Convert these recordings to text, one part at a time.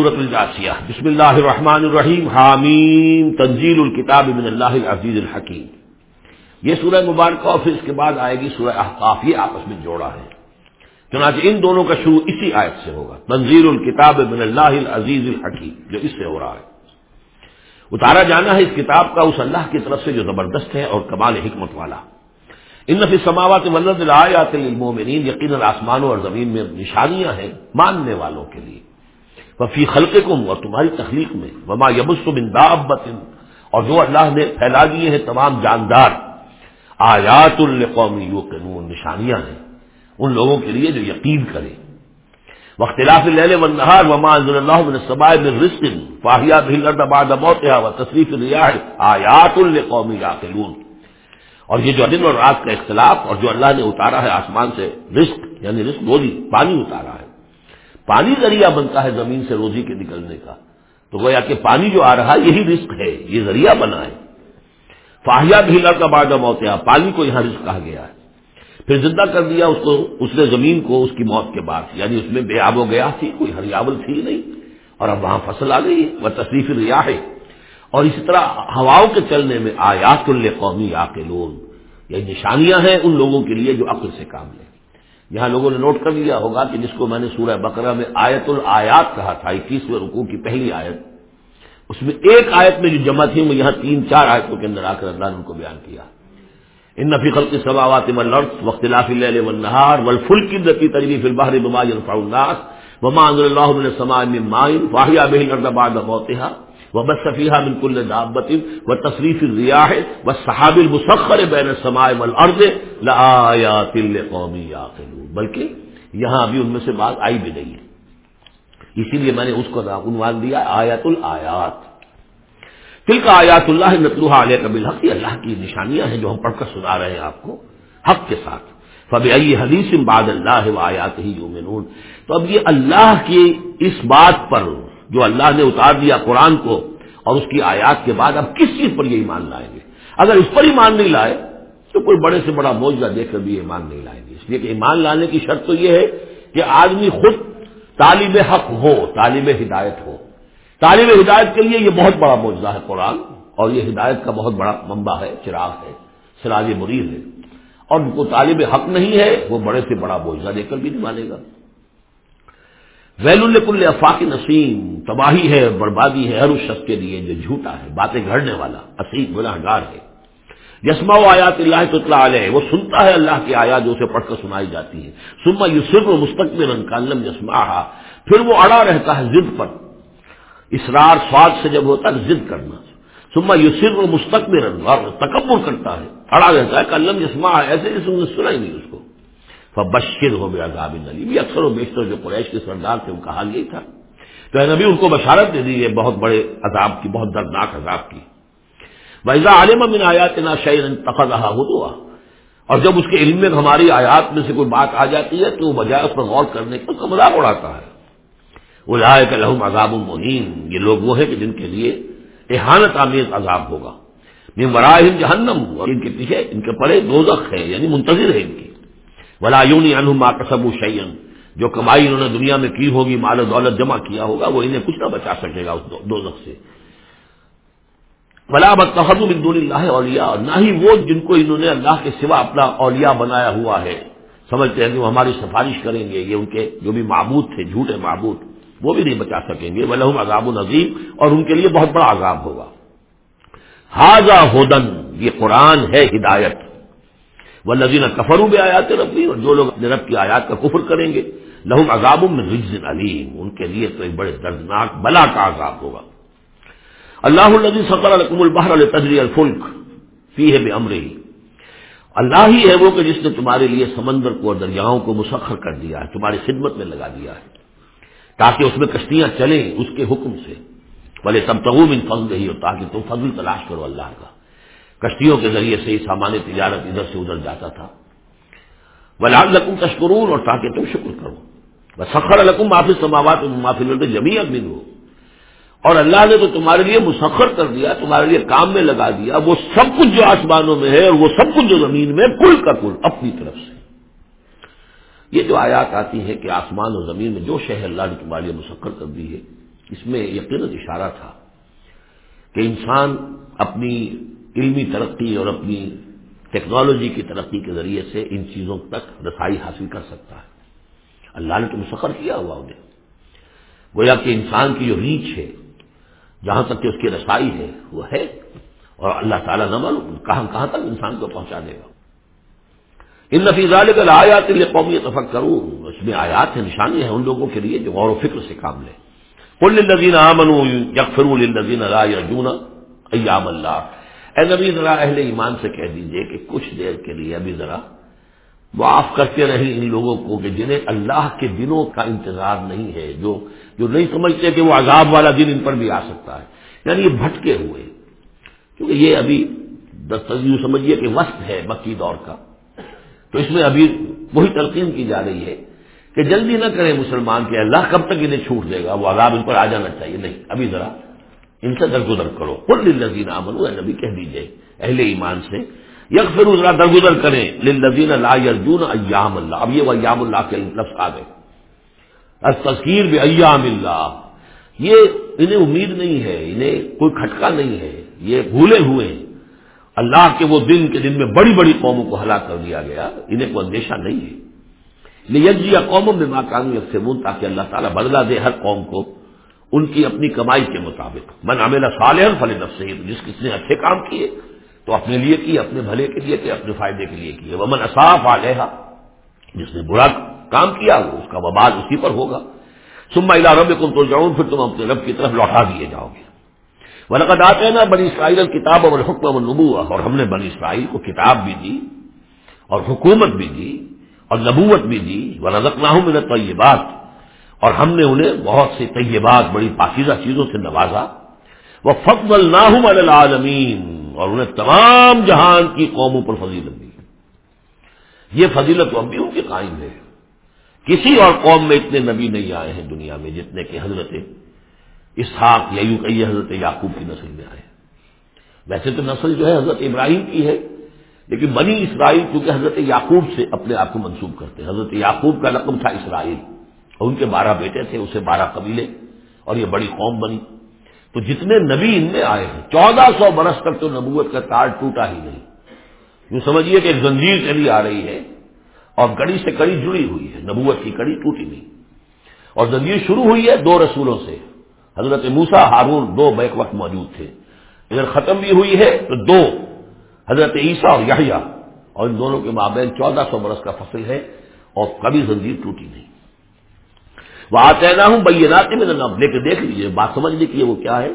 سورت الجاسیہ بسم اللہ الرحمن الرحیم. حامیم. تنزیل الکتاب من اللہ العزیز الحکیم. یہ سورہ مبارکہ اور پھر اس کے بعد آئے گی سورہ احقاف. یہ آپس میں جوڑا ہے. چنانچہ ان دونوں کا شروع اسی آیت سے ہوگا. تنزیل الکتاب من اللہ العزیز الحکیم. جو اس سے ہو رہا ہے. اتارا جانا ہے اس کتاب کا اس اللہ کی طرف سے جو زبردست ہے اور کمال حکمت والا. ان نفی سماوات ولد الآیات للمؤمنین. یقینا آسمانوں اور زمین میں نشانیاں ہیں ماننے والوں کے لیے. وفی خلق کم اور تمہاری تخلیق میں، وما یبس بن اور جو اللہ نے پھیلا دیے ہیں تمام جاندار۔ آیات القومی یوقنون، نشانیاں ہیں ان لوگوں کے لیے جو یقین کرے وختلاف لہل و نہار وما اللہ من سبائے میں رسن فاہیا بھل بعد موتها و تصریف آیات القومی یاقلون۔ اور یہ جو دن اور رات کا اختلاف، اور جو اللہ نے اتارا ہے آسمان سے رزق یعنی رزق بولی پانی اتارا ہے۔ پانی ذریعہ بنتا ہے زمین سے روزی کے نکلنے کا۔ تو گویا کہ پانی جو آ رہا ہے یہی رزق ہے، یہ ذریعہ بنا ہے۔ فاہیا بھی کا بعد موتیا پانی کو یہاں رزق کہا گیا ہے۔ پھر زندہ کر دیا اس کو، اس نے زمین کو اس کی موت کے بعد۔ یعنی اس میں بے آب و گیا تھی، کوئی ہریاول تھی نہیں۔ اور اب وہاں فصل آ گئی وہ تصریف ریا ہے۔ اور اسی طرح ہواؤں کے چلنے میں آیات القومی آ کے لوگ یہ نشانیاں ہیں ان لوگوں کے لیے جو عقل سے کام لیں۔ یہاں لوگوں نے نوٹ کر لیا ہوگا کہ جس کو میں نے سورہ بقرہ میں آیت الآیات کہا تھا، اکیسویں رکوع کی پہلی آیت، اس میں ایک آیت میں جو جمع تھی وہ یہاں تین چار آیتوں کے اندر آ کر اللہ نے ان کو بیان کیا۔ ان نفی خلق سباوات ملرس وقت الفیل ونہار ولفل کی دتی تجریف الباہر بما الناس وما انضر اللہ من السماء من ماء فاحيا به الارض بعد موتها وبث فيها من كل دابة وتصريف الرياح والسحاب المسخر بين السماء والارض لآيات لقوم يعقلون۔ بلکہ یہاں ابھی ان میں سے بات آئی بھی نہیں ہے۔ اسی لیے میں نے اس کو عنوان دیا آیات الآیات۔ تل کا آیات اللہ نتلوحا علیہ قبل حق یہ اللہ کی نشانیاں ہیں جو ہم پڑھ کر سنا رہے ہیں آپ کو، حق کے ساتھ۔ فب ائی حدیث بعد اللہ و آیات ہی یومنون تو اب یہ اللہ کی اس بات پر جو اللہ نے اتار دیا قرآن کو اور اس کی آیات کے بعد اب کس چیز پر یہ ایمان لائیں گے؟ اگر اس پر ایمان نہیں لائے تو کوئی بڑے سے بڑا موجودہ دیکھ کر بھی ایمان نہیں لائیں گے اس لیے کہ ایمان لانے کی شرط تو یہ ہے کہ آدمی خود طالب حق ہو، طالب ہدایت ہو۔ طالب ہدایت کے لیے یہ بہت بڑا موجودہ ہے قرآن، اور یہ ہدایت کا بہت بڑا منبع ہے، چراغ ہے، سراج مریر ہے۔ اور کو طالب حق نہیں ہے، وہ بڑے سے بڑا موجودہ دے کر بھی نہیں مانے گا۔ ویل الکل افاق نسیم، تباہی ہے، بربادی ہے، ہر اس شخص کے لیے جو جھوٹا ہے، باتیں گھڑنے والا اسیم گناہ گار ہے۔ یسما و آیات اللہ تطلا علیہ، وہ سنتا ہے اللہ کی آیات جو اسے پڑھ کر سنائی جاتی ہے سما یوسف و مستقبل کالم یسما پھر وہ اڑا رہتا ہے ضد پر۔ اسرار سواد سے جب ہوتا ہے ضد کرنا۔ سما یوسف و مستقبل اور تکبر کرتا ہے۔ اڑا رہتا ہے کالم یسما ایسے جیسے نے سنا ہی نہیں اس کو۔ بشر ہو گیا گاب نلی بھی اکثر و بیشتر جو قریش کے سردار تھے، ان کا حال یہی تھا۔ تو نبی ان کو بشارت دے دی ہے بہت بڑے عذاب کی، بہت دردناک عذاب کی۔ ویزا عالم من آیات نا شعین تخذ اور جب اس کے علم میں ہماری آیات میں سے کوئی بات آ جاتی ہے تو وہ بجائے اس پر غور کرنے کا اس کا مذاق اڑاتا ہے۔ وہ لائے کہ لہم عذاب المین یہ لوگ وہ ہیں کہ جن کے لیے احانت آمیز عذاب ہوگا۔ من جہنم۔ اور ان کے پیچھے ان کے پڑے دو ہے یعنی منتظر ہے ان کی۔ ولایونی انہما کسب شعین جو کمائی انہوں نے دنیا میں کی ہوگی، مال و دولت جمع کیا ہوگا، وہ انہیں کچھ نہ بچا سکے گا اس دو سے۔ بلا بتحد الدول اللہ اولیاء اور نہ ہی وہ جن کو انہوں نے اللہ کے سوا اپنا اولیاء بنایا ہوا ہے۔ سمجھتے ہیں کہ وہ ہماری سفارش کریں گے، یہ ان کے جو بھی معبود تھے، جھوٹے معبود، وہ بھی نہیں بچا سکیں گے۔ ولہم عذاب العظیم اور ان کے لیے بہت بڑا عذاب ہوگا۔ حاضہ ہودن یہ قرآن ہے ہدایت۔ وہ نظین کفروں میں آیات ربی اور جو لوگ اپنے رب کی آیات کا کفر کریں گے لہم عذاب میں رجز علیم ان کے لیے تو ایک بڑے دردناک بلا کا عذاب ہوگا۔ اللہ النبی سطر القم البحر التجری الفلک فی ہے بے امر اللہ ہی ہے وہ کہ جس نے تمہارے لیے سمندر کو اور دریاؤں کو مسخر کر دیا ہے، تمہاری خدمت میں لگا دیا ہے۔ تاکہ اس میں کشتیاں چلیں اس کے حکم سے۔ بھلے تب تغم ان فضل رہی ہو تاکہ تم فضل تلاش کرو اللہ کا۔ کشتیوں کے ذریعے سے ہی سامان تجارت ادھر سے ادھر جاتا تھا۔ بلا لکم تشکرون اور تاکہ تم شکر کرو۔ بس سخر القم معافی سماوات معافی جمی ابن ہو اور اللہ نے تو تمہارے لیے مسخر کر دیا، تمہارے لیے کام میں لگا دیا۔ وہ سب کچھ جو آسمانوں میں ہے اور وہ سب کچھ جو زمین میں کل کا کل، اپنی طرف سے۔ یہ جو آیات آتی ہے کہ آسمان اور زمین میں جو شہر اللہ نے تمہارے لیے مسخر کر دی ہے۔ اس میں یقیناً اشارہ تھا کہ انسان اپنی علمی ترقی اور اپنی ٹیکنالوجی کی ترقی کے ذریعے سے ان چیزوں تک رسائی حاصل کر سکتا ہے۔ اللہ نے تو مسخر کیا ہوا انہیں۔ گویا کہ انسان کی جو ریچ ہے جہاں تک کہ اس کی رسائی ہے، وہ ہے۔ اور اللہ تعالیٰ نہ معلوم کہاں کہاں تک انسان کو پہنچا دے گا۔ ان نفیز آیات قومی تفق کروں اس میں آیات ہیں نشانی ہیں ان لوگوں کے لیے جو غور و فکر سے کام لے کل لذین امن یکفر الزین اللہ ایام اللہ۔ اے نبی، ذرا اہل ایمان سے کہہ دیجیے کہ کچھ دیر کے لیے ابھی ذرا معاف کرتے رہیں ان لوگوں کو کہ جنہیں اللہ کے دنوں کا انتظار نہیں ہے، جو جو نہیں سمجھتے کہ وہ عذاب والا دن ان پر بھی آ سکتا ہے۔ یعنی یہ بھٹکے ہوئے۔ کیونکہ یہ ابھی دستیو سمجھیے کہ وسط ہے مکی دور کا۔ تو اس میں ابھی وہی تلقین کی جا رہی ہے کہ جلدی نہ کریں مسلمان کہ اللہ کب تک انہیں چھوٹ دے گا، وہ عذاب ان پر آ جانا چاہیے۔ نہیں، ابھی ذرا ان سے درگزر کرو۔ کل لذین امن نبی کہہ دیجیے اہل ایمان سے یک پھر ذرا درگزر کریں. لذین اللہ ارجن ایام اللہ. اب یہ وہ ایام اللہ کے لفظ آ گئے. تذکیر بھی ایام اللہ. یہ انہیں امید نہیں ہے. انہیں کوئی کھٹکا نہیں ہے. یہ بھولے ہوئے ہیں. اللہ کے وہ دن کے دن میں بڑی بڑی قوموں کو ہلاک کر دیا گیا. انہیں کوئی اندیشہ نہیں ہے. یجیا قوموں میں ماں یکسمون تاکہ اللہ تعالیٰ بدلا دے ہر قوم کو ان کی اپنی کمائی کے مطابق. من عملہ صالح فل نفس جس کس نے اچھے کام کیے تو اپنے لیے کیے اپنے بھلے کے لیے کیے اپنے فائدے کے لیے کیے وہ من اصاف آ جس نے برا کام کیا، وہ اس کا وباد اسی پر ہوگا۔ سما الا رب کم تو جاؤں پھر تم اپنے رب کی طرف لوٹا دیے جاؤ گے۔ ولقد آتے ہیں نا بنی اسرائیل کتاب اور حکم نبو اور ہم نے بنی اسرائیل کو کتاب بھی دی، اور حکومت بھی دی، اور نبوت بھی دی۔ وہ رزق نہ ہوں میرے تو یہ بات اور ہم نے انہیں بہت سے طیبات، بڑی پاکیزہ چیزوں سے نوازا۔ وہ فخم اللہ العالمین اور انہیں تمام جہان کی قوموں پر فضیلت دی یہ فضیلت اب بھی ان کے قائم ہے۔ کسی اور قوم میں اتنے نبی نہیں آئے ہیں دنیا میں جتنے کہ حضرت اسحاق یا یوں کہیے حضرت یعقوب کی نسل میں آئے۔ ویسے تو نسل جو ہے حضرت ابراہیم کی ہے، لیکن بنی اسرائیل کیونکہ حضرت یعقوب سے اپنے آپ کو منسوخ کرتے ہیں۔ حضرت یعقوب کا رقم تھا اسرائیل اور ان کے بارہ بیٹے تھے، اسے بارہ قبیلے اور یہ بڑی قوم بنی۔ تو جتنے نبی ان میں آئے ہیں، چودہ سو برس تک تو نبوت کا تار ٹوٹا ہی نہیں۔ یوں سمجھیے کہ ایک زنجیر چلی آ رہی ہے اور کڑی سے کڑی جڑی ہوئی ہے، نبوت کی کڑی ٹوٹی نہیں۔ اور زنجیر شروع ہوئی ہے دو رسولوں سے۔ حضرت موسا ہارون دو بیک وقت موجود تھے۔ اگر ختم بھی ہوئی ہے تو دو، حضرت عیسیٰ اور یحییٰ۔ اور ان دونوں کے مابین چودہ سو برس کا فصل ہے اور کبھی زنجیر ٹوٹی نہیں۔ وہ آتے نہ ہوں بینات میں نہ لے کے دیکھ لیجیے بات سمجھ لیجیے وہ کیا ہے؟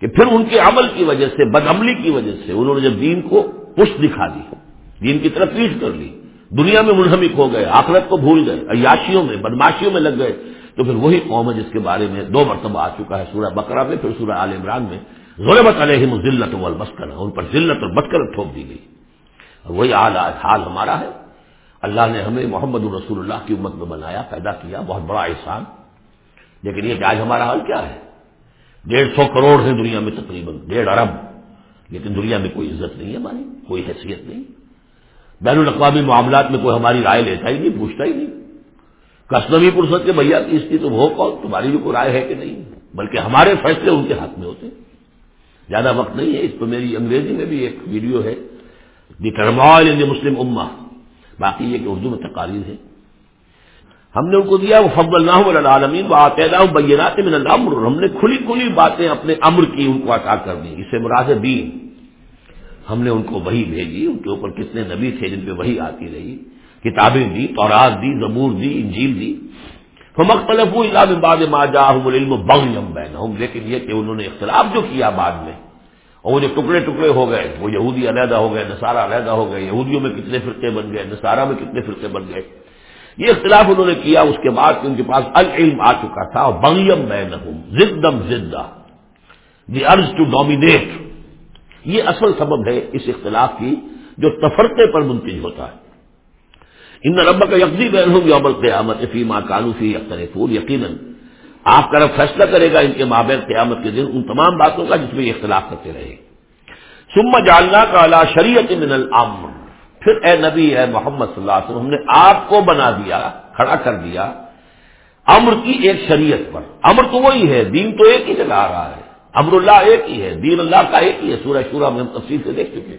کہ پھر ان کے عمل کی وجہ سے بدعملی کی وجہ سے انہوں نے جب دین کو پشت دکھا دی، دین کی طرف پیچھ کر لی، دنیا میں منہمک ہو گئے، آخرت کو بھول گئے، عیاشیوں میں بدماشیوں میں لگ گئے، تو پھر وہی قوم ہے جس کے بارے میں دو مرتبہ آ چکا ہے سورہ بکرا میں، پھر سورہ عال عمران میں۔ ضرورت علیہم ذلت والمسکنہ۔ ان پر ذلت اور مسکرت ٹھوک دی گئی۔ وہی حال حال ہمارا ہے۔ اللہ نے ہمیں محمد الرسول اللہ کی امت میں بنایا، پیدا کیا، بہت بڑا احسان۔ لیکن یہ کہ آج ہمارا حال کیا ہے؟ ڈیڑھ سو کروڑ ہیں دنیا میں تقریباً، ڈیڑھ ارب۔ لیکن دنیا میں کوئی عزت نہیں ہے ہماری، کوئی حیثیت نہیں۔ بین الاقوامی معاملات میں کوئی ہماری رائے لیتا ہی نہیں، پوچھتا ہی نہیں۔ کسنوی پرسد کے بھیا کی اس کی تو وہ کون؟ تمہاری بھی کوئی رائے ہے کہ نہیں؟ بلکہ ہمارے فیصلے ان کے ہاتھ میں ہوتے۔ زیادہ وقت نہیں ہے، اس پہ میری انگریزی میں بھی ایک ویڈیو ہے، دی ٹرمال ان مسلم اما باقی یہ کہ اردو میں تقاریر ہے۔ ہم نے ان کو دیا، وہ فضل اللہ عالمین وہ آتیدا بینات من الامر ہم نے کھلی کھلی باتیں اپنے امر کی ان کو عطا کر دی اسے مراد دین۔ ہم نے ان کو وہی بھیجی، ان کے اوپر کتنے نبی تھے جن پہ وہی آتی رہی۔ کتابیں دی، تورات دی، زبور دی، انجیل دی۔ مختلف بعد ما جاہم العلم بغیم بینہم لیکن یہ کہ انہوں نے اختلاف جو کیا بعد میں اور وہ جو ٹکڑے ٹکڑے ہو گئے، وہ یہودی علیحدہ ہو گئے، نصارہ علیحدہ ہو گئے، یہودیوں میں کتنے فرقے بن گئے، نصارہ میں کتنے فرقے بن گئے۔ یہ اختلاف انہوں نے کیا، اس کے بعد ان کے پاس العلم آ چکا تھا اور بغیم بینہم، زدم زدہ۔ دی ارض ٹو ڈومینیٹ یہ اصل سبب ہے اس اختلاف کی جو تفرقے پر منتج ہوتا ہے۔ ان رب کا یکزی بین ہوں یوم القیامت فی ماں کانو فی یقیناً آپ کا رب فیصلہ کرے گا ان کے مابین قیامت کے دن ان تمام باتوں کا جس میں یہ اختلاف کرتے رہے۔ سما جالنا کا اللہ شریعت من العمر پھر اے نبی، اے محمد صلی اللہ علیہ وسلم، ہم نے آپ کو بنا دیا، کھڑا کر دیا۔ امر کی ایک شریعت پر۔ امر تو وہی ہے، دین تو ایک ہی جگہ آ رہا ہے۔ امر اللہ ایک ہی ہے، دین اللہ کا ایک ہی ہے۔ سورہ شورہ میں ہم تفصیل سے دیکھ چکے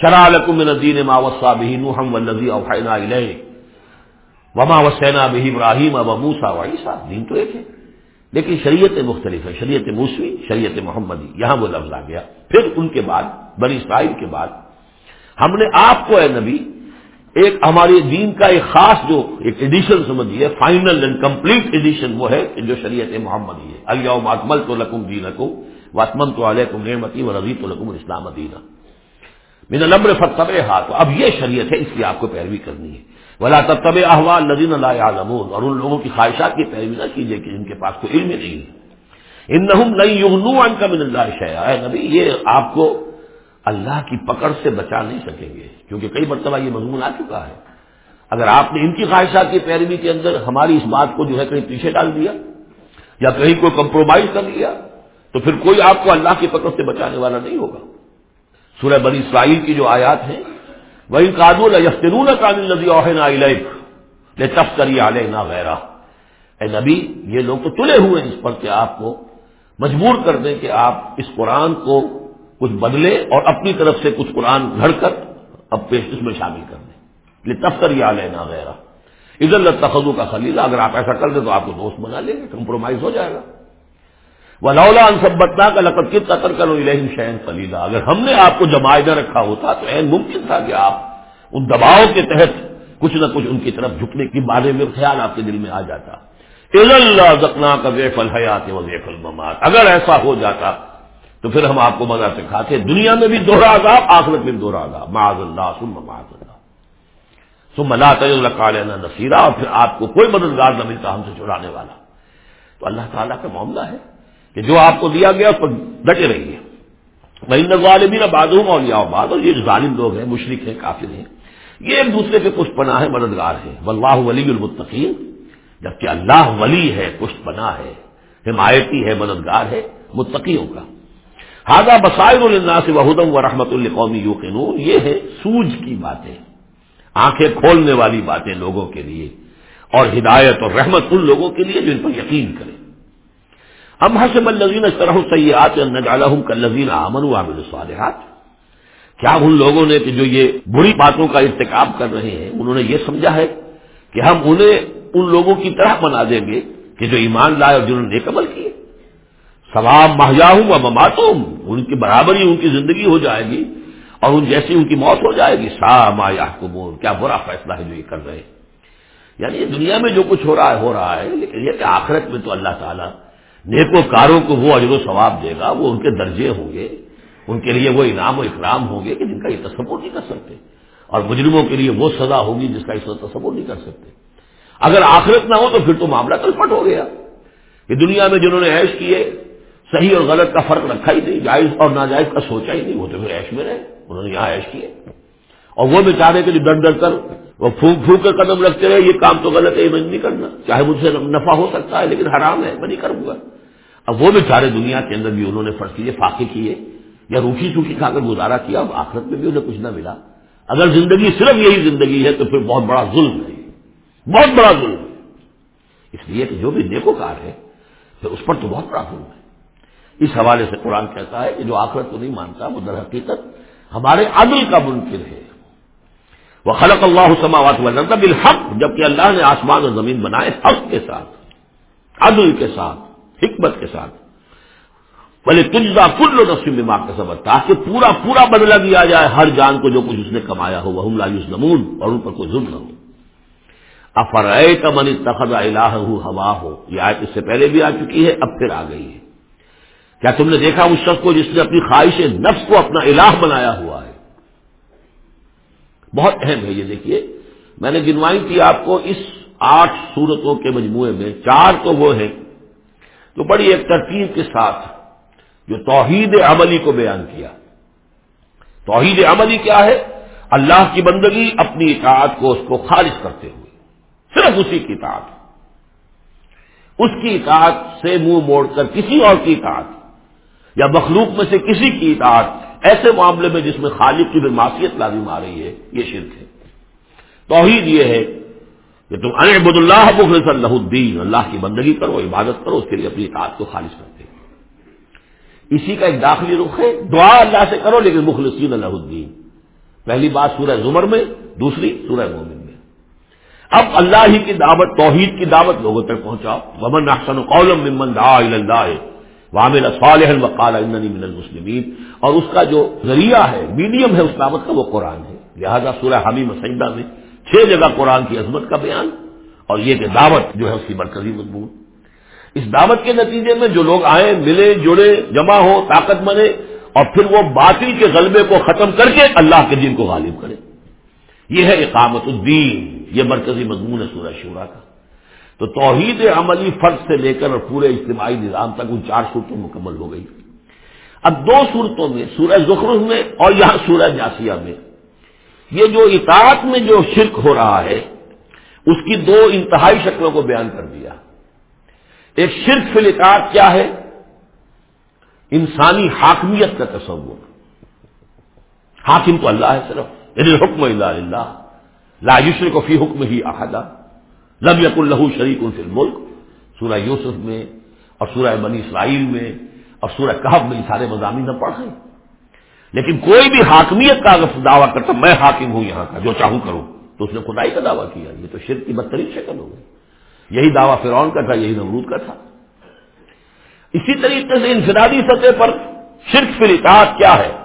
شرح من الدین ما وصا به نوح والذی اوحینا الیہ۔ وما وصینا به ابراہیم و موسی و عیسی۔ دین تو ایک ہے۔ لیکن شریعت مختلف ہے، شریعت موسوی، شریعت محمدی، یہاں وہ لفظ آ گیا۔ پھر ان کے بعد، بنی اسرائیل کے بعد، ہم نے آپ کو اے نبی، ایک ہمارے دین کا ایک خاص جو ایک ایڈیشن سمجھیے فائنل اینڈ کمپلیٹ ایڈیشن وہ ہے جو شریعت محمدی ہے۔ الم اکمل تو لکم دین کو واسمن تو علیہ کم نعمتی و رضی تو لکم اسلام دینا۔ میرا نمبر فتب ہاتھ تو اب یہ شریعت ہے، اس کی آپ کو پیروی کرنی ہے۔ بلا تب طب احوال ندین اللہ اور ان لوگوں کی خواہشات کی پیروی نہ کیجیے کہ جن کے پاس کوئی علم نہیں ہے۔ ان نئی یغنو ان کا من اللہ شیا نبی، یہ آپ کو اللہ کی پکڑ سے بچا نہیں سکیں گے، کیونکہ کئی مرتبہ یہ مضمون آ چکا ہے۔ اگر آپ نے ان کی خواہشات کی پیروی کے اندر ہماری اس بات کو جو ہے کہیں پیچھے ڈال دیا یا کہیں کوئی کمپرومائز کر لیا، تو پھر کوئی آپ کو اللہ کی پکڑ سے بچانے والا نہیں ہوگا۔ سورہ بنی اسرائیل کی جو آیات ہیں وہی قادول یفترون کان الزی اوہنا لے تفتری علینا غیرہ اے نبی، یہ لوگ تو تلے ہوئے اس پر کہ آپ کو مجبور کر دیں کہ آپ اس قرآن کو کچھ بدلے اور اپنی طرف سے کچھ قرآن گھڑ کر اب پیش اس میں شامل کر دیں۔ یہ تفتری علینا غیرہ ادھر تخذو کا خلیلہ اگر آپ ایسا کر دیں تو آپ کو دوست بنا لیں گے، کمپرومائز ہو جائے گا۔ وہ لولا انسبتنا کا لقت کت قطر کرو الہم شہن خلیلا اگر ہم نے آپ کو جمائدہ رکھا ہوتا تو این ممکن تھا کہ آپ ان دباؤ کے تحت کچھ نہ کچھ ان کی طرف جھکنے کے بارے میں خیال آپ کے دل میں آ جاتا۔ اللہ زکنا کا ویف الحیات و ویف المات اگر ایسا ہو جاتا تو پھر ہم آپ کو مزہ سے کھاتے دنیا میں بھی دوہرا عذاب، آخرت میں دوہرا عذاب۔ معاذ اللہ سم معاذ اللہ۔ سم اللہ تعالیٰ نصیرہ اور پھر آپ کو کوئی مددگار نہ ملتا ہم سے چڑانے والا۔ تو اللہ تعالیٰ کا معاملہ ہے۔ کہ جو آپ کو دیا گیا اس پر ڈٹے رہیے مہندر غالبین بادوم اور یا باد اور یہ ظالم لوگ ہیں مشرق ہیں، کافر ہیں۔ یہ ایک دوسرے کے پشت پناہ ہے مددگار ہے واللہ ولی المتقین جبکہ اللہ ولی ہے پشت پناہ ہے، حمایتی ہے، مددگار ہے متقیوں کا۔ ہاضا بسائر الناس وحدم و رحمت القومی یو یہ ہے سوج کی باتیں، آنکھیں کھولنے والی باتیں لوگوں کے لیے۔ اور ہدایت اور رحمت ان لوگوں کے لیے جو ان پر یقین کریں۔ ام حسب الزین طرح سیاحت نجالحم کلزین امن عامل الصالحات۔ کیا ان لوگوں نے کہ جو یہ بری باتوں کا ارتکاب کر رہے ہیں، انہوں نے یہ سمجھا ہے کہ ہم انہیں ان لوگوں کی طرح بنا دیں گے کہ جو ایمان لائے اور جنہوں نے نیک عمل کیے۔ ثواب مہیا ہوں و مماتوں ان کی برابری، ان کی زندگی ہو جائے گی اور ان جیسی ان کی موت ہو جائے گی۔ سا ما یا کیا برا فیصلہ ہے جو یہ کر رہے ہیں۔ یعنی یہ دنیا میں جو کچھ ہو رہا ہے، ہو رہا ہے، لیکن یہ کہ آخرت میں تو اللہ تعالیٰ نیک و کاروں کو وہ اجر و ثواب دے گا، وہ ان کے درجے ہوں گے، ان کے لیے وہ انعام و اکرام ہوں گے کہ جن کا یہ تصور نہیں کر سکتے۔ اور مجرموں کے لیے وہ سزا ہوگی جس کا اس وقت تصور نہیں کر سکتے۔ اگر آخرت نہ ہو تو پھر تو معاملہ کلپٹ ہو گیا۔ کہ دنیا میں جنہوں نے عیش کیے، صحیح اور غلط کا فرق رکھا ہی نہیں، جائز اور ناجائز کا سوچا ہی نہیں، وہ تو پھر عیش میں رہے، انہوں نے یہاں عیش کیے۔ اور وہ بیچارے کے جو ڈر ڈر کر وہ پھونک پھونک کر قدم رکھتے رہے، یہ کام تو غلط ہے، یہ میں نہیں کرنا۔ چاہے مجھ سے نفع ہو سکتا ہے، لیکن حرام ہے میں نہیں کروں گا۔ اب وہ بیچارے دنیا کے اندر بھی انہوں نے فرض کیے، فاقے کیے، یا روکھی سوکھی کھا کر گزارا کیا، اب آخرت میں بھی انہیں کچھ نہ ملا۔ اگر زندگی صرف یہی زندگی ہے، تو پھر بہت بڑا ظلم ہے۔ بہت بڑا ظلم ہے۔ اس لیے کہ جو بھی نیکو کار ہے پھر اس پر تو بہت بڑا ظلم ہے۔ اس حوالے سے قرآن کہتا ہے کہ جو آخرت کو نہیں مانتا، وہ در حقیقت ہمارے عدل کا منکر ہے۔ وہ خلق اللہ سماوات و بالحق، جبکہ اللہ نے آسمان اور زمین بنائے حق کے ساتھ، عدل کے ساتھ، حکمت کے ساتھ۔ بولے تجزا کل نفسی دماغ کا سبر تاکہ پورا پورا بدلا دیا جائے، ہر جان کو جو کچھ اس نے کمایا ہو وہ نمون اور ان پر کوئی ظلم نہ ہو۔ افرائے کا من تخذ الہ ہو ہوا ہو یہ آیت اس سے پہلے بھی آ چکی ہے، اب پھر آ گئی ہے۔ کیا تم نے دیکھا اس شخص کو جس نے اپنی خواہش نفس کو اپنا الہ بنایا ہوا ہے؟ بہت اہم ہے یہ دیکھیے۔ میں نے گنوائی تھی آپ کو اس آٹھ صورتوں کے مجموعے میں، چار تو وہ ہیں جو بڑی ایک ترتیب کے ساتھ جو توحید عملی کو بیان کیا۔ توحید عملی کیا ہے؟ اللہ کی بندگی اپنی اطاعت کو اس کو خارج کرتے ہوئے، صرف اسی کی اطاعت۔ اس کی اطاعت سے منہ موڑ کر کسی اور کی اطاعت یا مخلوق میں سے کسی کی اطاعت ایسے معاملے میں جس میں خالق کی بھی معافیت لازم آ رہی ہے، یہ شرک ہے۔ توحید یہ ہے کہ تم انبد اللہ مخلص اللہ الدین، اللہ کی بندگی کرو، عبادت کرو، اس کے لیے اپنی اطاعت کو خالص کرتے اسی کا ایک داخلی رخ ہے، دعا اللہ سے کرو، لیکن مخلصین اللہ الدین۔ پہلی بات سورہ زمر میں، دوسری سورہ مومن میں۔ اب اللہ ہی کی دعوت، توحید کی دعوت لوگوں تک پہنچاؤ۔ ومن احسن قولم ممن دعا اللہ وامل صالح وقال اننی من المسلمین اور اس کا جو ذریعہ ہے میڈیم ہے اس دعوت کا وہ قرآن ہے۔ لہذا سورہ حمیم سیدہ میں چھ جگہ قرآن کی عظمت کا بیان اور یہ کہ دعوت جو ہے اس کی مرکزی مضمون۔ اس دعوت کے نتیجے میں جو لوگ آئے، ملے، جڑے، جمع ہو، طاقت بنے اور پھر وہ باطل کے غلبے کو ختم کر کے اللہ کے دین کو غالب کرے۔ یہ ہے اقامت الدین، یہ مرکزی مضمون ہے سورہ شورا کا۔ تو توحید عملی فرد سے لے کر پورے اجتماعی نظام تک ان چار صورتوں مکمل ہو گئی۔ اب دو صورتوں میں، سورہ زخرف میں اور یہاں سورہ جاسیہ میں۔ یہ جو اطاعت میں جو شرک ہو رہا ہے، اس کی دو انتہائی شکلوں کو بیان کر دیا۔ ایک شرک فی الاطاعت کیا ہے؟ انسانی حاکمیت کا تصور۔ حاکم تو اللہ ہے صرف یعنی حکم اللہ اللہ لا یشر کو فی حکم ہی احدہ لم یق الہ شریک ان ملک سورہ یوسف میں اور سورہ بنی اسرائیل میں اور سورہ کہب میں سارے مضامین نہ پڑھ ہیں۔ لیکن کوئی بھی حاکمیت کا اگر دعویٰ کرتا، میں حاکم ہوں یہاں کا، جو چاہوں کروں۔ تو اس نے خدائی کا دعویٰ کیا۔ یہ تو شرک کی بدترین شکل ہو گئی۔ یہی دعویٰ فرعون کا تھا، یہی نمرود کا تھا۔ اسی طریقے سے انفرادی سطح پر شرک فی اطاعت کیا ہے؟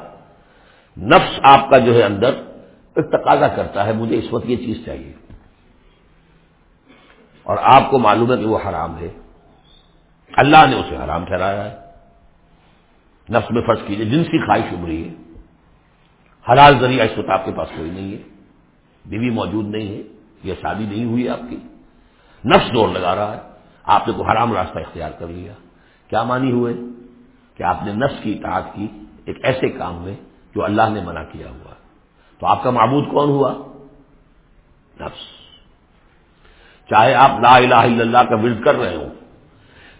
نفس آپ کا جو ہے اندر ایک تقاضا کرتا ہے، مجھے اس وقت یہ چیز چاہیے۔ اور آپ کو معلوم ہے کہ وہ حرام ہے۔ اللہ نے اسے حرام ٹھہرایا ہے۔ نفس میں فرض کیجیے جنس کی خواہش ابری ہے۔ حلال ذریعہ اس وقت آپ کے پاس کوئی نہیں ہے۔ بیوی موجود نہیں ہے، یہ شادی نہیں ہوئی آپ کی۔ نفس زور لگا رہا ہے۔ آپ نے کوئی حرام راستہ اختیار کر لیا۔ کیا مانی ہوئے؟ کہ آپ نے نفس کی اطاعت کی ایک ایسے کام میں جو اللہ نے منع کیا ہوا۔ تو آپ کا معبود کون ہوا؟ نفس۔ چاہے آپ لا الہ الا اللہ کا ورد کر رہے ہوں۔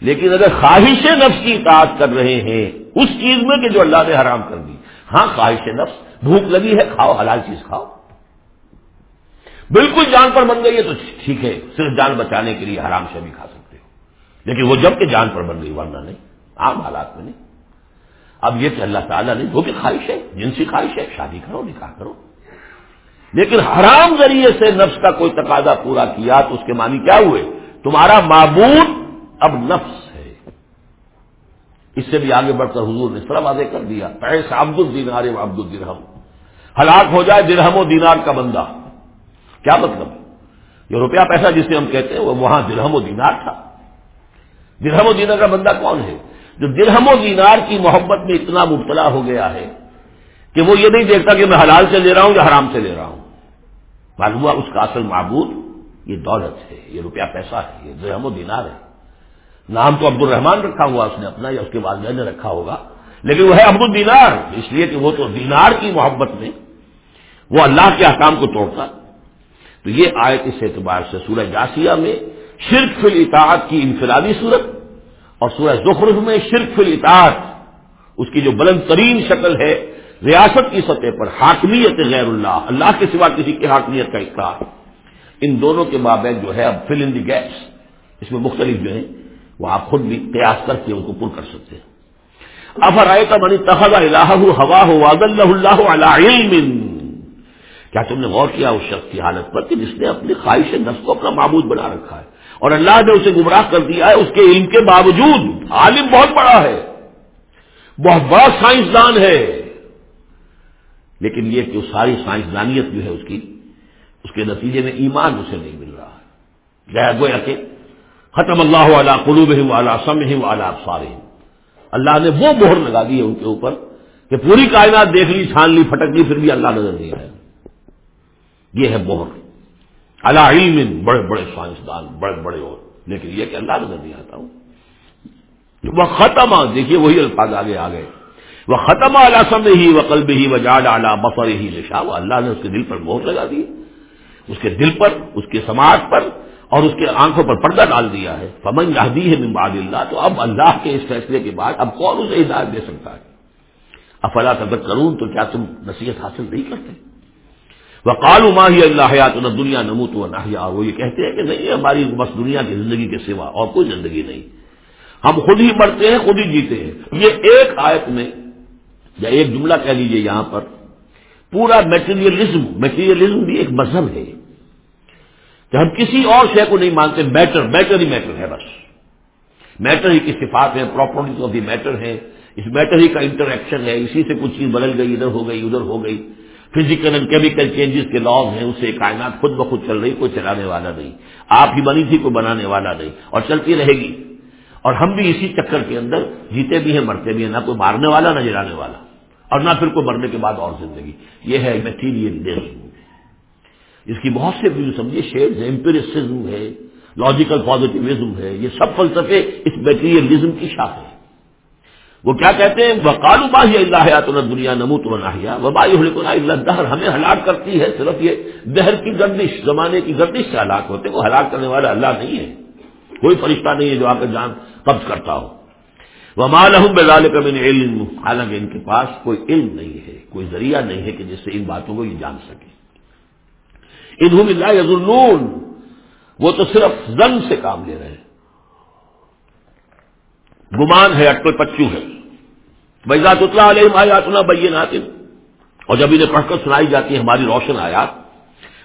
لیکن اگر خواہش نفس کی اطاعت کر رہے ہیں، اس چیز میں کہ جو اللہ نے حرام کر دی۔ ہاں خواہش نفس، بھوک لگی ہے، کھاؤ، حلال چیز کھاؤ۔ بالکل جان پر بن گئی ہے تو ٹھیک ہے، صرف جان بچانے کے لیے حرام سے بھی کھا سکتے ہو۔ لیکن وہ جبکہ جان پر بن گئی ورنہ نہیں، عام حالات میں نہیں۔ اب یہ کہ اللہ تعالیٰ نے وہ بھی خواہش ہے، جنسی خواہش ہے، شادی کرو، نکاح کرو۔ لیکن حرام ذریعے سے نفس کا کوئی تقاضا پورا کیا تو اس کے معنی کیا ہوئے؟ تمہارا معبود اب نفس ہے۔ اس سے بھی آگے بڑھ کر حضور نے طرح واضح کر دیا پیسہ عبد الدینار عبد الدرہم ہلاک ہو جائے درہم و دینار کا بندہ۔ کیا مطلب؟ یہ روپیہ پیسہ جسے ہم کہتے ہیں، وہ وہاں درہم و دینار تھا۔ درہم و دینار کا بندہ کون ہے؟ جو درہم و دینار کی محبت میں اتنا مبتلا ہو گیا ہے کہ وہ یہ نہیں دیکھتا کہ میں حلال سے لے رہا ہوں یا حرام سے لے رہا ہوں۔ معلوم ہوا اس کا اصل معبود یہ دولت ہے، یہ روپیہ پیسہ ہے، یہ درہم و دینار ہے۔ نام تو عبد الرحمان رکھا ہوا اس نے اپنا، یا اس کے والدین نے رکھا ہوگا، لیکن وہ ہے عبد الدینار اس لیے کہ وہ تو دینار کی محبت میں وہ اللہ کے احکام کو توڑتا۔ تو یہ آئے اس اعتبار سے سورہ جاسیہ میں شرک فی الاطاعت کی انفرادی صورت اور سورہ زخرف میں شرک فی الاطاعت، اس کی جو بلند ترین شکل ہے ریاست کی سطح پر حاکمیت غیر اللہ اللہ کے سوا کسی کی حاکمیت کا اقرار ان دونوں کے مابین جو ہے اب فل ان دی گیس اس میں مختلف جو ہیں، وہ آپ خود بھی قیاس کر کے ان کو پر کر سکتے ہیں۔ افر آئے کا منی تخذ اللہ ہوا ہو واد اللہ علم۔ کیا تم نے غور کیا اس شخص کی حالت پر کہ جس نے اپنی خواہش نفس کو اپنا معبود بنا رکھا ہے؟ اور اللہ نے اسے گمراہ کر دیا ہے، اس کے علم کے باوجود۔ عالم بہت بڑا ہے۔ بہت بڑا سائنسدان ہے۔ لیکن یہ کہ ساری سائنسدانیت جو ہے اس کی، اس کے نتیجے میں ایمان اسے نہیں مل رہا ہے۔ گویا کہ ختم اللہ والا قلوب والا سم والا سارے اللہ نے وہ مہر لگا دی ہے ان کے اوپر کہ پوری کائنات دیکھ لی، چھان لی، پھٹک لی، پھر بھی اللہ نظر نہیں آیا۔ یہ ہے مہر۔ اللہ علم، بڑے بڑے سائنسدان، بڑے بڑے اور۔ لیکن یہ کہ اللہ نظر نہیں آتا۔ ہوں وہ ختم آ دیکھیے وہی الفاظ آگے آ گئے۔ وہ ختم اللہ سم ہی وہ قلب ہی وہ جاڈ اعلیٰ بفر ہی نشا اللہ نے اس کے دل پر مہر لگا دی اس کے دل پر، اس کے سماج پر اور اس کے آنکھوں پر پردہ ڈال دیا ہے. فمن یادی ہے ممباد اللہ تو اب اللہ کے اس فیصلے کے بعد اب کون اسے ہدایت دے سکتا ہے؟ افلا تبت کروں تو کیا تم نصیحت حاصل نہیں کرتے؟ وہ کالو ماہی اللہ حیات دنیا نمو تو نہ وہ یہ کہتے ہیں کہ نہیں، ہماری بس دنیا کی زندگی کے سوا اور کوئی زندگی نہیں. ہم خود ہی مرتے ہیں، خود ہی جیتے ہیں. یہ ایک آیت میں یا ایک جملہ کہہ لیجیے یہاں پر، پورا میٹیریلزم میٹیریلزم بھی ایک مذہب ہے کہ ہم کسی اور شے کو نہیں مانتے میٹر میٹر ہی میٹر ہے بس۔ میٹر ہی کی صفات ہے پراپرٹیز آف دی میٹر ہے اس میٹر ہی کا انٹریکشن ہے، اسی سے کچھ چیز بدل گئی، ادھر ہو گئی، ادھر ہو گئی۔ فزیکل اینڈ کیمیکل چینجز کے لاز ہیں، اس سے کائنات خود بخود چل رہی، کوئی چلانے والا نہیں۔ آپ ہی بنی تھی، کوئی بنانے والا نہیں۔ اور چلتی رہے گی۔ اور ہم بھی اسی چکر کے اندر جیتے بھی ہیں، مرتے بھی ہیں، نہ کوئی مارنے والا، نہ جلانے والا۔ اور نہ پھر کوئی مرنے کے بعد اور زندگی۔ یہ ہے میٹیریل اس کی بہت سے ویو سمجھیے شیڈ ہے ہے لاجیکل پازیٹیوزم ہے، یہ سب فلسفے اس میٹیریلزم کی شاخ ہے وہ کیا کہتے ہیں؟ وہ کالو باہی اللہ حیات دنیا نموت و ناہیا اللہ دہر ہمیں ہلاک کرتی ہے صرف یہ دہر کی گردش، زمانے کی گردش سے ہلاک ہوتے وہ ہلاک کرنے والا اللہ نہیں ہے۔ کوئی فرشتہ نہیں ہے جو آ کر جان قبض کرتا ہو۔ وہ مالحم بلال کبھی علم۔ حالانکہ ان کے پاس کوئی علم نہیں ہے، کوئی ذریعہ نہیں ہے کہ جس سے ان باتوں کو یہ جان سکے۔ ادھم اللہ یزنون وہ تو صرف زن سے کام لے رہے ہیں۔ گمان ہے اٹل پچو ہے۔ بھائی اتلا علیہ آیاتنا بین آتم اور جب انہیں پڑھ کر سنائی جاتی ہے ہماری روشن آیات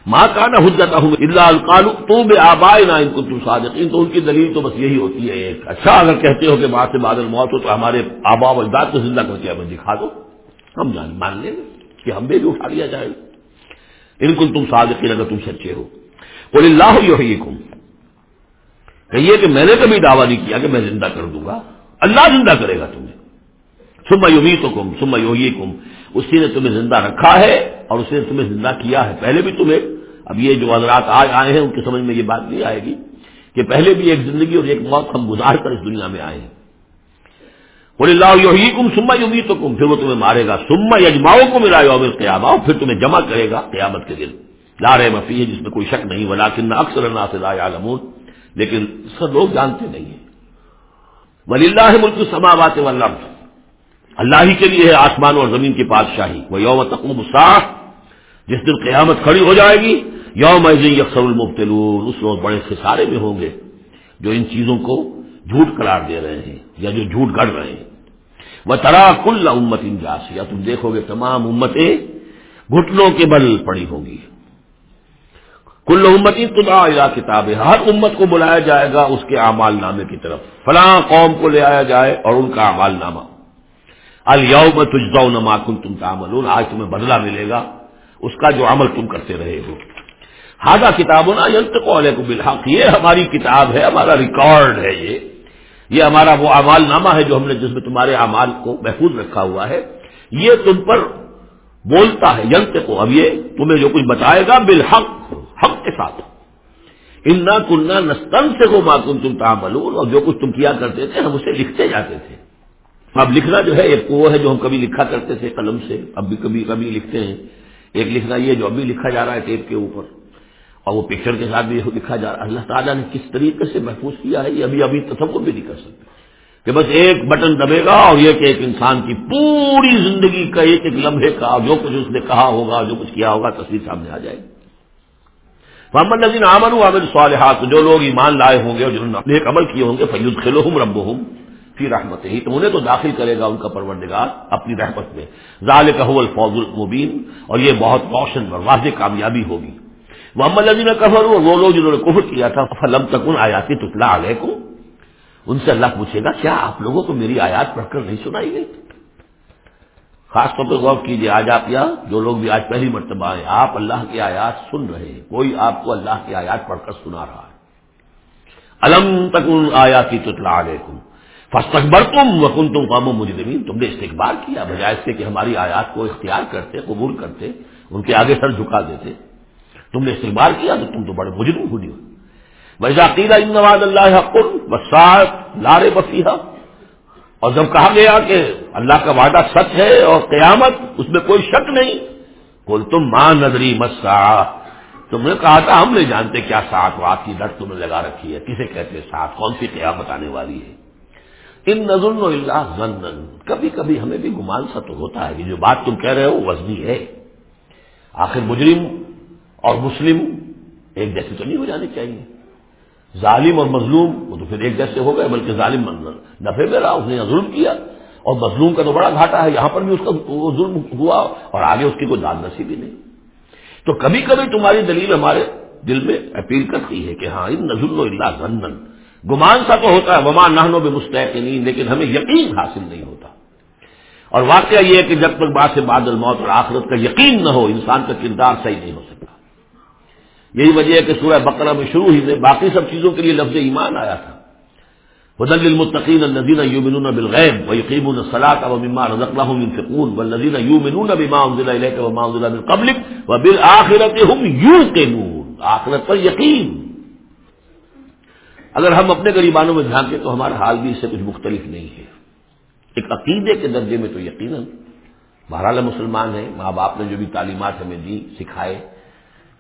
ماں کا نہ حجت ہوں اللہ القالو تو بے آبائے نہ ان کو تم صادقین تو ان کی دلیل تو بس یہی ہوتی ہے ایک۔ اچھا اگر کہتے ہو کہ ماں سے بادل موت ہو تو ہمارے آبا و اجداد کو زندہ کر کے ہمیں دکھا دو۔ ہم جان مان لیں گے کہ ہم بھی اٹھا لیا جائے۔ ان کو تم صادقین اگر تم سچے ہو۔ بول اللہ یحییکم کہیے کہ میں نے کبھی دعویٰ نہیں کیا کہ میں زندہ کر دوں گا۔ اللہ زندہ کرے گا تمہیں۔ سما یومی تو کم سما یوہی کم اسی نے تمہیں زندہ رکھا ہے اور اس نے تمہیں زندہ کیا ہے۔ پہلے بھی تمہیں اب یہ جو حضرات آج آئے ہیں ان کی سمجھ میں یہ بات نہیں آئے گی کہ پہلے بھی ایک زندگی اور ایک موت ہم گزار کر اس دنیا میں آئے ہیں۔ بولے اللہ یوہی کم سما یومی تو کم پھر وہ تمہیں مارے گا۔ سما یجماؤں کو ملا یوم قیامہ پھر تمہیں جمع کرے گا قیامت کے دن۔ لا رہے مفی ہے جس میں کوئی شک نہیں ولاکن اکثر اللہ سے لا عالمون لیکن سب لوگ جانتے نہیں ہیں۔ ولی اللہ ملک سماوات والارض اللہ ہی کے لیے ہے آسمان اور زمین کی بادشاہی۔ وہ یوم تقوم صاف جس دن قیامت کھڑی ہو جائے گی یوم یکسر المبتلون اس روز بڑے خسارے میں ہوں گے جو ان چیزوں کو جھوٹ قرار دے رہے ہیں یا جو جھوٹ گڑ رہے ہیں۔ وہ ترا کل امت انجاس یا تم دیکھو گے تمام امتیں گھٹنوں کے بل پڑی ہوں گی۔ کل امتی تدا کتاب ہے ہر امت کو بلایا جائے گا اس کے اعمال نامے کی طرف۔ فلاں قوم کو لے آیا جائے اور ان کا اعمال نامہ۔ الوم تجزا نما کن تم تعمل آج تمہیں بدلہ ملے گا، اس کا جو عمل تم کرتے رہے ہو۔ ہاضا کتاب نا کو علیہ بالحق. یہ ہماری کتاب ہے، ہمارا ریکارڈ ہے یہ. یہ ہمارا وہ اعمال نامہ ہے جو ہم نے جس میں تمہارے اعمال کو محفوظ رکھا ہوا ہے. یہ تم پر بولتا ہے ینت کو اب یہ تمہیں جو کچھ بتائے گا بالحق، حق کے ساتھ. ان نہ کننا نستن سے وہ ماتون تم تعملون. اور جو کچھ تم کیا کرتے تھے، ہم اسے لکھتے جاتے تھے. اب لکھنا جو ہے، ایک وہ ہے جو ہم کبھی لکھا کرتے تھے قلم سے، اب بھی کبھی کبھی لکھتے ہیں. ایک لکھنا یہ جو ابھی لکھا جا رہا ہے ٹیپ کے اوپر. اور وہ پکچر کے ساتھ بھی لکھا جا رہا ہے۔ اللہ تعالیٰ نے کس طریقے سے محفوظ کیا ہے، یہ ابھی ابھی تصور بھی نہیں کر سکتے۔ کہ بس ایک بٹن دبے گا اور یہ کہ ایک انسان کی پوری زندگی کا ایک ایک لمحے کا جو کچھ اس نے کہا ہوگا، جو کچھ کیا ہوگا، تصویر سامنے آ جائے گی۔ محمد نظین عامر عامر صالحات جو لوگ ایمان لائے ہوں گے اور جنہوں نے ایک عمل کیے ہوں گے فیوز خلو ہوں رب ہوں پھر رحمت ہی تو انہیں تو داخل کرے گا ان کا پروردگار اپنی رحمت میں۔ ظال کہ الفوز المبین اور یہ بہت روشن اور واضح کامیابی ہوگی۔ محمد نظین کفر وہ لوگ جنہوں نے کفر کیا تھا، فلم تک ان آیاتی تتلا علیہ کو ان سے اللہ پوچھے گا، کیا آپ لوگوں کو میری آیات پڑھ کر نہیں سنائی گئی؟ خاص طور پہ غور کیجیے آج آپ یا جو لوگ بھی آج پہلی مرتبہ آئے، آپ اللہ کی آیات سن رہے ہیں، کوئی آپ کو اللہ کی آیات پڑھ کر سنا رہا ہے۔ الم تک ان آیا کی تتلا آگے فستقبر تم وکن تم قوم مجرمین تم نے استقبال کیا، بجائے سے کہ ہماری آیات کو اختیار کرتے، قبول کرتے، ان کے آگے سر جھکا دیتے۔ تم نے استقبال کیا تو تم تو بڑے مجرم ہوئی ویسا قیلا ان نواز اللہ حقن بسات لارے بسیحا اور جب کہا گیا کہ اللہ کا وعدہ سچ ہے اور قیامت اس میں کوئی شک نہیں بول تم ماں نظری مسا تم نے کہا تھا، ہم نہیں جانتے کیا ساتھ وات کی لٹ تم نے لگا رکھی ہے۔ کسے کہتے ساتھ کون سی قیامت آنے والی ہے؟ ان نظر اللہ زن کبھی کبھی ہمیں بھی گمان سا تو ہوتا ہے کہ جو بات تم کہہ رہے ہو، وزنی ہے۔ آخر مجرم اور مسلم ایک جیسے تو نہیں ہو جانے چاہیے۔ ظالم اور مظلوم، وہ تو پھر ایک جیسے ہو گئے، بلکہ ظالم نفے میں رہا اس نے ظلم کیا۔ اور مظلوم کا تو بڑا گھاٹا ہے، یہاں پر بھی اس کا ظلم ہوا اور آگے اس کی کوئی داد نصیب بھی نہیں۔ تو کبھی کبھی تمہاری دلیل ہمارے دل میں اپیل کرتی ہے کہ ہاں ان نظر اللہ زندن گمان سا تو ہوتا ہے، وما نہنوں میں مستحق نہیں لیکن ہمیں یقین حاصل نہیں ہوتا۔ اور واقعہ یہ ہے کہ جب تک بات سے بادل موت اور آخرت کا یقین نہ ہو، انسان کا کردار صحیح نہیں ہو سکتا۔ یہی وجہ ہے کہ سورہ بقرہ میں شروع ہی سے باقی سب چیزوں کے لیے لفظ ایمان آیا تھا۔ بدل المتقین النزین یومنون بالغیب و یقیم الصلاۃ و مما رزقناهم ينفقون والذین یؤمنون بما انزل الیک وما انزل من قبلک وبالآخرۃ هم یوقنون آخرت پر یقین۔ اگر ہم اپنے غریبانوں میں جھانکیں تو ہمارا حال بھی اس سے کچھ مختلف نہیں ہے۔ ایک عقیدے کے درجے میں تو یقیناً بہرحال مسلمان ہیں، ماں باپ نے جو بھی تعلیمات ہمیں دی، سکھائے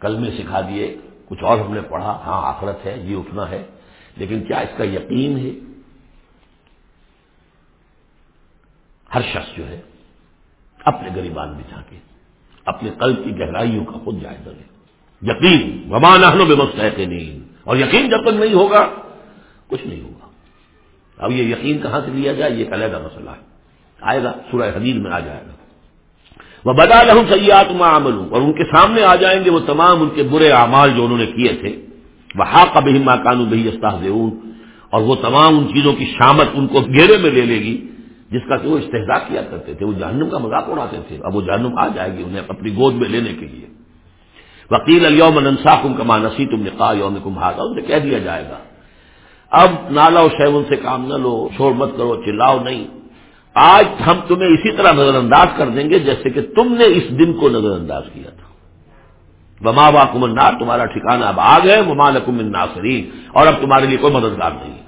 کل میں سکھا دیے، کچھ اور ہم نے پڑھا ہاں آخرت ہے، یہ اٹھنا ہے، لیکن کیا اس کا یقین ہے؟ ہر شخص جو ہے، اپنے غریبان میں جا کے اپنے قلب کی گہرائیوں کا خود جائزہ لے۔ یقین ومان اہلوں میں مستحق اور یقین جب تک نہیں ہوگا، کچھ نہیں ہوگا۔ اب یہ یقین کہاں سے لیا جائے؟ یہ علیحدہ مسئلہ ہے۔ آئے گا، سورہ حدید میں آ جائے گا۔ وہ بدا لہوں سیاحت عمل ہوں اور ان کے سامنے آ جائیں گے وہ تمام ان کے برے اعمال جو انہوں نے کیے تھے۔ وہ ہاک بہی ماں کانو بہی استاح اور وہ تمام ان چیزوں کی شامت ان کو گھیرے میں لے لے گی، جس کا کہ وہ استحصا کیا کرتے تھے۔ وہ جہنم کا مذاق اڑاتے تھے۔ اب وہ جہنم آ جائے گی انہیں اپنی گود میں لینے کے لیے۔ وکیل الوم ننسا کم کما نسی تم نے کہا یوم کم ہاگا انہیں کہہ دیا جائے گا۔ اب نالا و شیون سے کام نہ لو، شور مت کرو، چلاؤ نہیں۔ آج ہم تمہیں اسی طرح نظر انداز کر دیں گے جیسے کہ تم نے اس دن کو نظر انداز کیا تھا۔ وما با کمنار تمہارا ٹھکانا اب آ گئے وما نکم ناصرین اور اب تمہارے لیے کوئی مددگار نہیں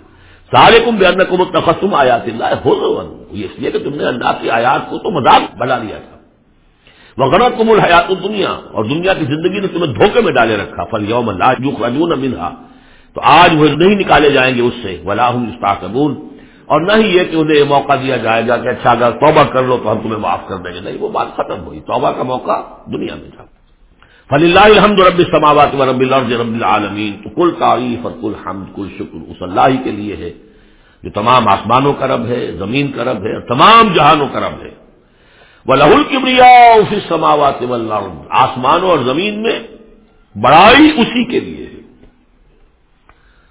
سارے کم بے کم تخصم آیات اللہ ہو یہ اس لیے کہ تم نے اللہ کی آیات کو تو مذاق بنا لیا تھا۔ وغیرہ کم الحیات دنیا اور دنیا کی زندگی نے تمہیں دھوکے میں ڈالے رکھا۔ فل یوم اللہ یو منہا تو آج وہ نہیں نکالے جائیں گے اس سے۔ ولاح استاقبول اور نہ ہی یہ کہ انہیں یہ موقع دیا جائے گا کہ اچھا اگر توبہ کر لو تو ہم تمہیں معاف کر دیں گے۔ نہیں، وہ بات ختم ہوئی۔ توبہ کا موقع دنیا میں تھا۔ فلی اللہ الحمد رب سماوات و رب الارض رب العالمین تو کل تعریف اور کل حمد، کل شکر اس اللہ ہی کے لیے ہے۔ جو تمام آسمانوں کا رب ہے، زمین کا رب ہے تمام جہانوں کا رب ہے۔ وہ لہل کبریا اسی سماوات آسمانوں اور زمین میں بڑائی اسی کے لیے ہے۔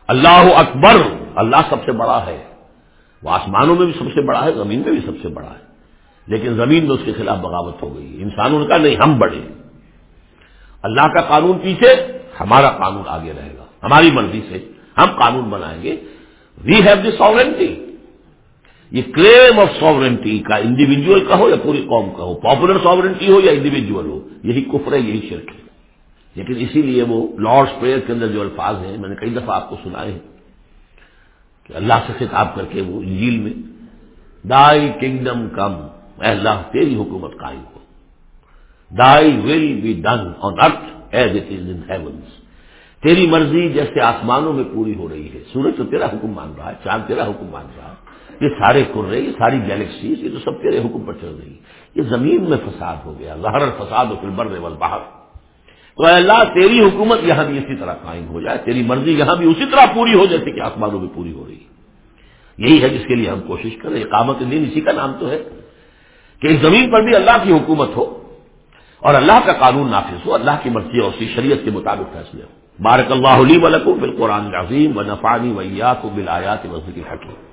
اللہ اکبر، اللہ سب سے بڑا ہے۔ وہ آسمانوں میں بھی سب سے بڑا ہے، زمین میں بھی سب سے بڑا ہے۔ لیکن زمین میں اس کے خلاف بغاوت ہو گئی۔ انسانوں کا نہیں، ہم بڑے اللہ کا قانون پیچھے، ہمارا قانون آگے رہے گا۔ ہماری مرضی سے ہم قانون بنائیں گے۔ وی ہیو دی ساورنٹی یہ کلیم آف ساورنٹی کا انڈیویجل کا ہو یا پوری قوم کا ہو پاپولر ساورنٹی ہو یا انڈیویجل ہو؟ یہی کفر ہے، یہی شرک ہے۔ لیکن اسی لیے وہ لارڈس پریئر کے اندر جو الفاظ ہیں، میں نے کئی دفعہ آپ کو سنائے ہیں۔ کہ اللہ سے خطاب کر کے وہ انجیل میں، دائی کنگڈم کم، اے اللہ تیری حکومت قائم ہو۔ Thy will be done on earth as it is in heavens تیری مرضی جیسے آسمانوں میں پوری ہو رہی ہے۔ سورج تو تیرا حکم مان رہا ہے، چاند تیرا حکم مان رہا ہے۔ یہ سارے کرے یہ ساری گیلیکسیز یہ تو سب تیرے حکم پر چل رہی ہے یہ زمین میں فساد ہو گیا ظہر فساد و پھر بر باہر تو اے اللہ تیری حکومت یہاں بھی اسی طرح قائم ہو جائے، تیری مرضی یہاں بھی اسی طرح پوری ہو جیسے کہ آسمانوں میں پوری ہو رہی ہے۔ یہی ہے جس کے لیے ہم کوشش کریں۔ اقامت دین اسی کا نام تو ہے کہ اس زمین پر بھی اللہ کی حکومت ہو اور اللہ کا قانون نافذ ہو، اللہ کی مرضی اور اسی شریعت کے مطابق فیصلے ہو۔ بارک اللہ علی ولکم بالقرآن العظیم و نفانی ویات و بلایات مسجد حکیم